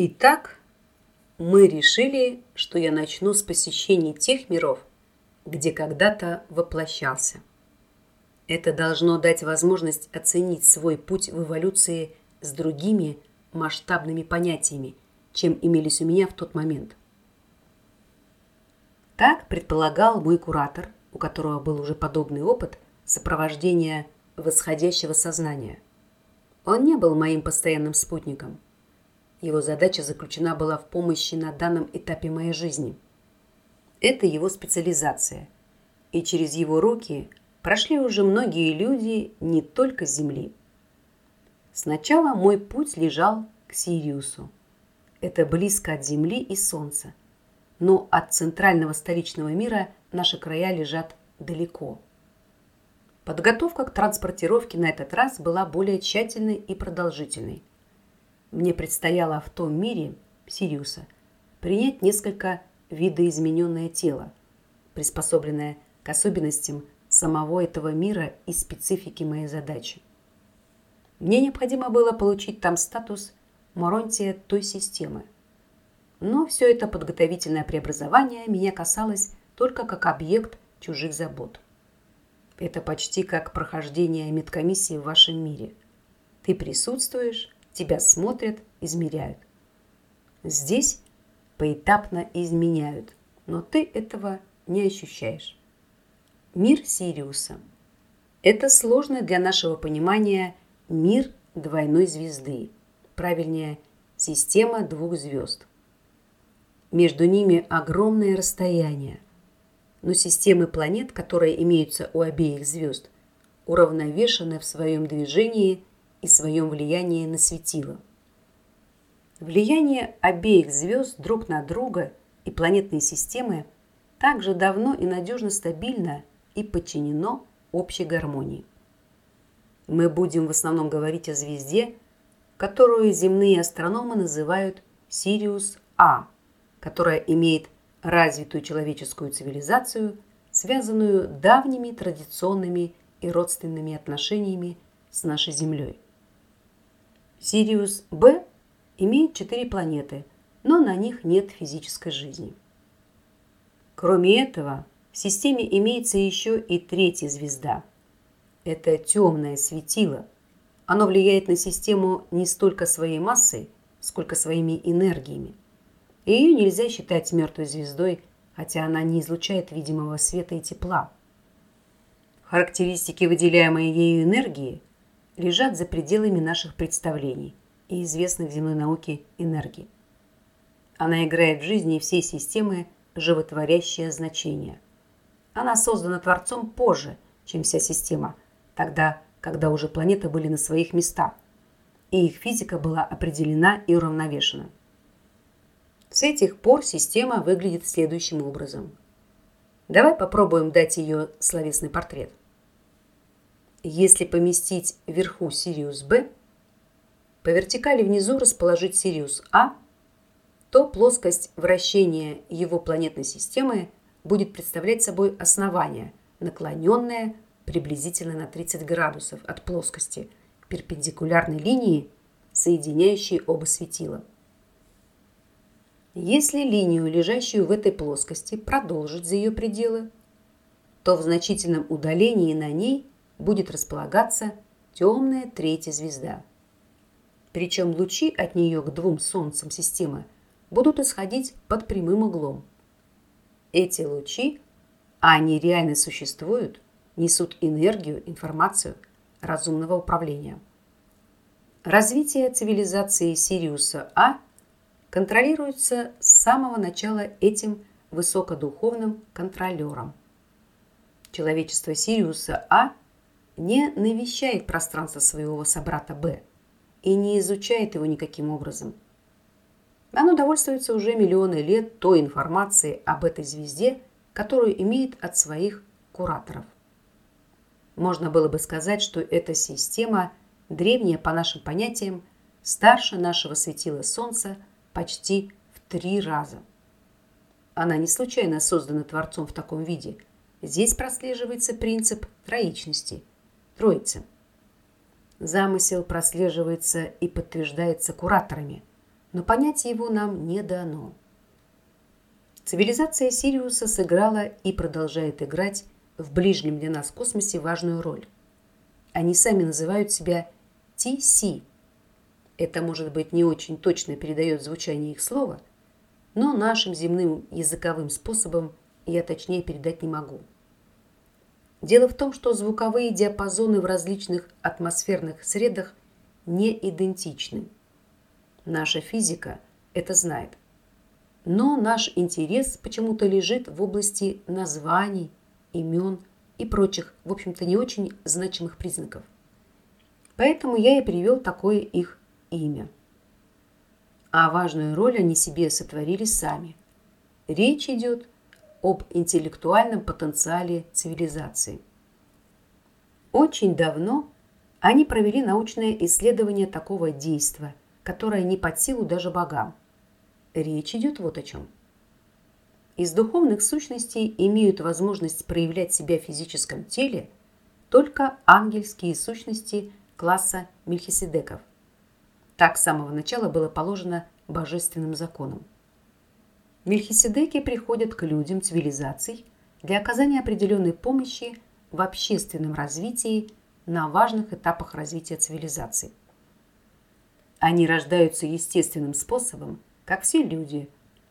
Итак, мы решили, что я начну с посещения тех миров, где когда-то воплощался. Это должно дать возможность оценить свой путь в эволюции с другими масштабными понятиями, чем имелись у меня в тот момент. Так предполагал мой куратор, у которого был уже подобный опыт сопровождения восходящего сознания. Он не был моим постоянным спутником. Его задача заключена была в помощи на данном этапе моей жизни. Это его специализация. И через его руки прошли уже многие люди не только с Земли. Сначала мой путь лежал к Сириусу. Это близко от Земли и Солнца но от центрального столичного мира наши края лежат далеко. Подготовка к транспортировке на этот раз была более тщательной и продолжительной. Мне предстояло в том мире, Сириуса, принять несколько видоизмененное тело, приспособленное к особенностям самого этого мира и специфики моей задачи. Мне необходимо было получить там статус Моронтия той системы – но все это подготовительное преобразование меня касалось только как объект чужих забот. Это почти как прохождение медкомиссии в вашем мире. Ты присутствуешь, тебя смотрят, измеряют. Здесь поэтапно изменяют, но ты этого не ощущаешь. Мир Сириуса. Это сложно для нашего понимания мир двойной звезды, правильнее, система двух звезд. Между ними огромное расстояние. Но системы планет, которые имеются у обеих звезд, уравновешены в своем движении и своем влиянии на светило. Влияние обеих звезд друг на друга и планетные системы также давно и надежно стабильно и подчинено общей гармонии. Мы будем в основном говорить о звезде, которую земные астрономы называют Сириус-А – которая имеет развитую человеческую цивилизацию, связанную давними традиционными и родственными отношениями с нашей Землей. Сириус Б имеет четыре планеты, но на них нет физической жизни. Кроме этого, в системе имеется еще и третья звезда. Это темное светило. Оно влияет на систему не столько своей массой, сколько своими энергиями ее нельзя считать мертвой звездой, хотя она не излучает видимого света и тепла. Характеристики выделяемой ею энергии лежат за пределами наших представлений и известных земной науке энергии. Она играет в жизни всей системы животворящее значение. Она создана Творцом позже, чем вся система, тогда, когда уже планеты были на своих местах, и их физика была определена и уравновешена. С этих пор система выглядит следующим образом. Давай попробуем дать ее словесный портрет. Если поместить вверху Сириус Б, по вертикали внизу расположить Сириус А, то плоскость вращения его планетной системы будет представлять собой основание, наклоненное приблизительно на 30 градусов от плоскости перпендикулярной линии, соединяющей оба светила. Если линию, лежащую в этой плоскости, продолжить за ее пределы, то в значительном удалении на ней будет располагаться темная третья звезда. Причем лучи от нее к двум солнцам системы будут исходить под прямым углом. Эти лучи, а они реально существуют, несут энергию, информацию разумного управления. Развитие цивилизации Сириуса А – контролируется с самого начала этим высокодуховным контролером. Человечество Сириуса А не навещает пространство своего собрата Б и не изучает его никаким образом. Оно довольствуется уже миллионы лет той информацией об этой звезде, которую имеет от своих кураторов. Можно было бы сказать, что эта система, древняя по нашим понятиям, старше нашего светила Солнца – почти в три раза. Она не случайно создана Творцом в таком виде. Здесь прослеживается принцип троичности, троицы. Замысел прослеживается и подтверждается кураторами, но понять его нам не дано. Цивилизация Сириуса сыграла и продолжает играть в ближнем для нас космосе важную роль. Они сами называют себя TC. Это, может быть, не очень точно передает звучание их слова, но нашим земным языковым способом я точнее передать не могу. Дело в том, что звуковые диапазоны в различных атмосферных средах не идентичны. Наша физика это знает. Но наш интерес почему-то лежит в области названий, имен и прочих, в общем-то, не очень значимых признаков. Поэтому я и привел такое их имя. А важную роль они себе сотворили сами. Речь идет об интеллектуальном потенциале цивилизации. Очень давно они провели научное исследование такого действия, которое не под силу даже богам. Речь идет вот о чем. Из духовных сущностей имеют возможность проявлять себя в физическом теле только ангельские сущности класса Мельхиседеков. Так с самого начала было положено божественным законом. Мельхиседеки приходят к людям цивилизаций для оказания определенной помощи в общественном развитии на важных этапах развития цивилизации. Они рождаются естественным способом, как все люди,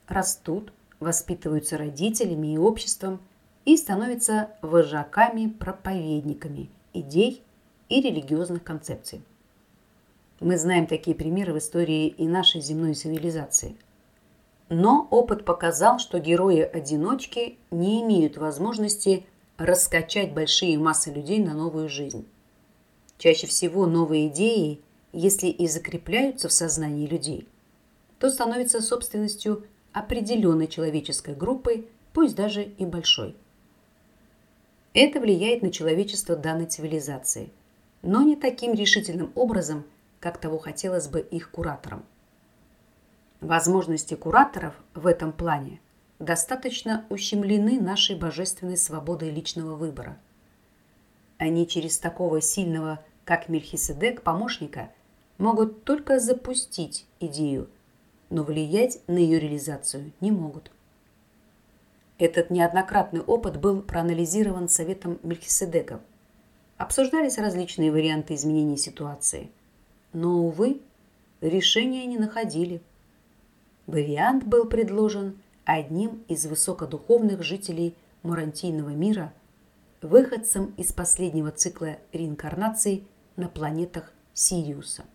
растут, воспитываются родителями и обществом и становятся вожаками-проповедниками идей и религиозных концепций. Мы знаем такие примеры в истории и нашей земной цивилизации – но опыт показал, что герои-одиночки не имеют возможности раскачать большие массы людей на новую жизнь. Чаще всего новые идеи, если и закрепляются в сознании людей, то становятся собственностью определенной человеческой группы, пусть даже и большой. Это влияет на человечество данной цивилизации, но не таким решительным образом, как того хотелось бы их кураторам – Возможности кураторов в этом плане достаточно ущемлены нашей божественной свободой личного выбора. Они через такого сильного, как Мельхиседек, помощника, могут только запустить идею, но влиять на ее реализацию не могут. Этот неоднократный опыт был проанализирован Советом Мельхиседеков. Обсуждались различные варианты изменения ситуации. Но, увы, решения не находили. Вариант был предложен одним из высокодуховных жителей Мурантийного мира, выходцем из последнего цикла реинкарнаций на планетах Сириуса.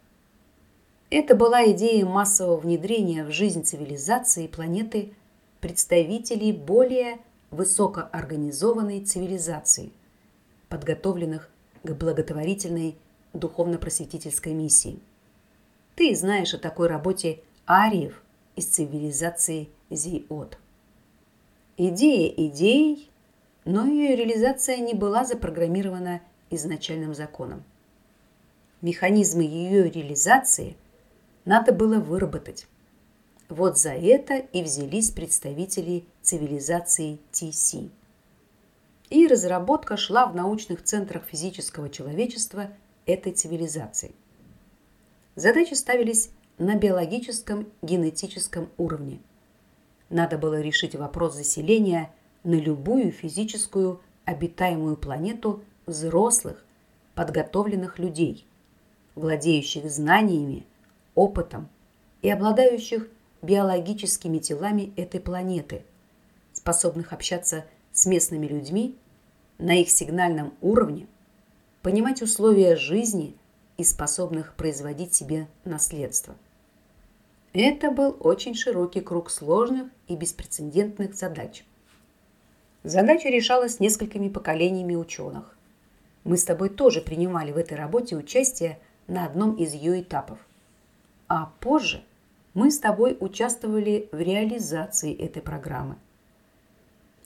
Это была идея массового внедрения в жизнь цивилизации планеты представителей более высокоорганизованной цивилизации, подготовленных к благотворительной духовно-просветительской миссии. Ты знаешь о такой работе ариев из цивилизации Зиот. Идея идеей, но ее реализация не была запрограммирована изначальным законом. Механизмы ее реализации надо было выработать. Вот за это и взялись представители цивилизации ТС. И разработка шла в научных центрах физического человечества этой цивилизации. Задачи ставились на биологическом генетическом уровне. Надо было решить вопрос заселения на любую физическую обитаемую планету взрослых, подготовленных людей, владеющих знаниями, опытом и обладающих биологическими телами этой планеты, способных общаться с местными людьми на их сигнальном уровне, понимать условия жизни и способных производить себе наследство. Это был очень широкий круг сложных и беспрецедентных задач. Задача решалась несколькими поколениями ученых. Мы с тобой тоже принимали в этой работе участие на одном из ее этапов. А позже мы с тобой участвовали в реализации этой программы.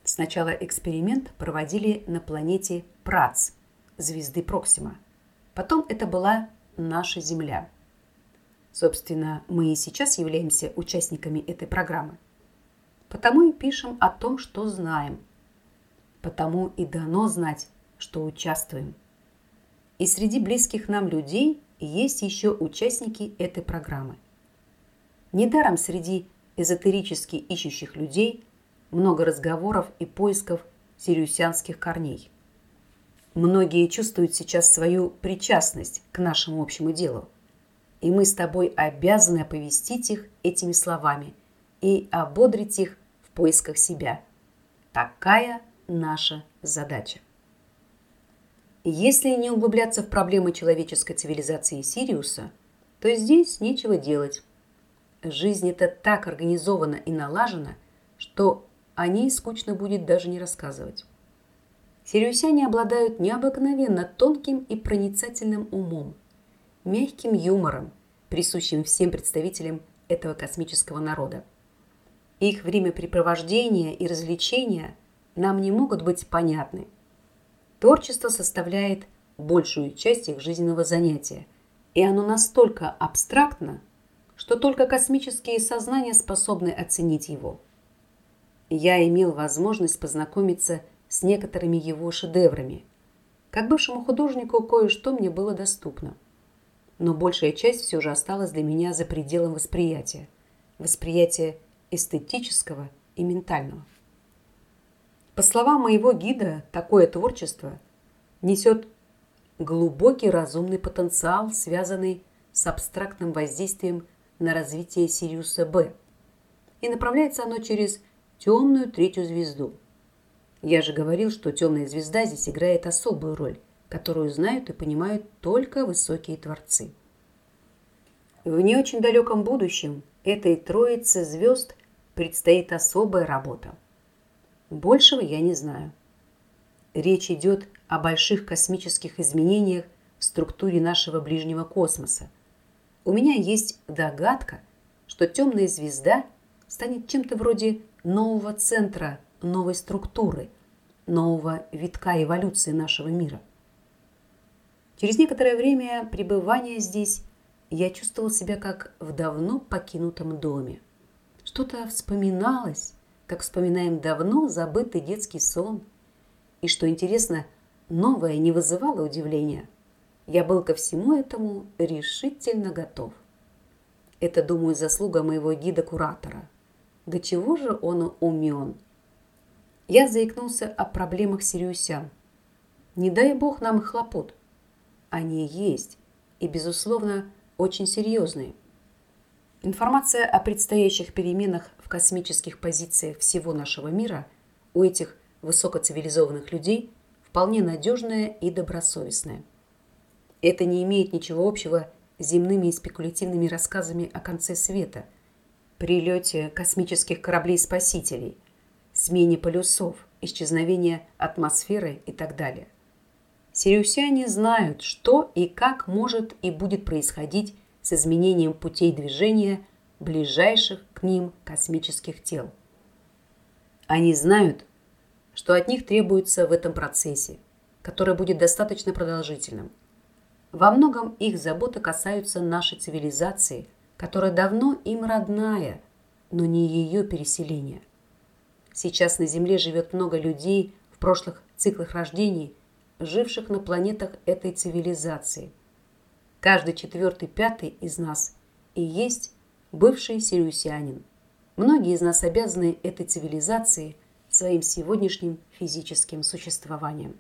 Сначала эксперимент проводили на планете Прац, звезды Проксима. Потом это была наша Земля – Собственно, мы и сейчас являемся участниками этой программы. Потому и пишем о том, что знаем. Потому и дано знать, что участвуем. И среди близких нам людей есть еще участники этой программы. Недаром среди эзотерически ищущих людей много разговоров и поисков сириусянских корней. Многие чувствуют сейчас свою причастность к нашему общему делу. И мы с тобой обязаны оповестить их этими словами и ободрить их в поисках себя. Такая наша задача. Если не углубляться в проблемы человеческой цивилизации Сириуса, то здесь нечего делать. Жизнь это так организована и налажена, что о ней скучно будет даже не рассказывать. Сириусяне обладают необыкновенно тонким и проницательным умом, мягким юмором, присущим всем представителям этого космического народа. Их времяпрепровождение и развлечения нам не могут быть понятны. Творчество составляет большую часть их жизненного занятия, и оно настолько абстрактно, что только космические сознания способны оценить его. Я имел возможность познакомиться с с некоторыми его шедеврами. Как бывшему художнику кое-что мне было доступно. Но большая часть все же осталась для меня за пределом восприятия. Восприятия эстетического и ментального. По словам моего гида, такое творчество несет глубокий разумный потенциал, связанный с абстрактным воздействием на развитие Сириуса Б. И направляется оно через темную третью звезду – я же говорил, что темная звезда здесь играет особую роль, которую знают и понимают только высокие творцы. В не очень далеком будущем этой троице звезд предстоит особая работа. Большего я не знаю. Речь идет о больших космических изменениях в структуре нашего ближнего космоса. У меня есть догадка, что темная звезда станет чем-то вроде нового центра новой структуры, нового витка эволюции нашего мира. Через некоторое время пребывания здесь я чувствовал себя как в давно покинутом доме. Что-то вспоминалось, как вспоминаем давно забытый детский сон. И что интересно, новое не вызывало удивления. Я был ко всему этому решительно готов. Это, думаю, заслуга моего гида-куратора. До чего же он умен – я заикнулся о проблемах сириусян. Не дай бог нам их хлопот. Они есть и, безусловно, очень серьезные. Информация о предстоящих переменах в космических позициях всего нашего мира у этих высокоцивилизованных людей вполне надежная и добросовестная. Это не имеет ничего общего с земными и спекулятивными рассказами о конце света, прилете космических кораблей-спасителей – смене полюсов, исчезновения атмосферы и так далее. Сириусяне знают, что и как может и будет происходить с изменением путей движения ближайших к ним космических тел. Они знают, что от них требуется в этом процессе, который будет достаточно продолжительным. Во многом их заботы касаются нашей цивилизации, которая давно им родная, но не ее переселения – Сейчас на Земле живет много людей в прошлых циклах рождений, живших на планетах этой цивилизации. Каждый четвертый-пятый из нас и есть бывший сириусянин. Многие из нас обязаны этой цивилизации своим сегодняшним физическим существованием.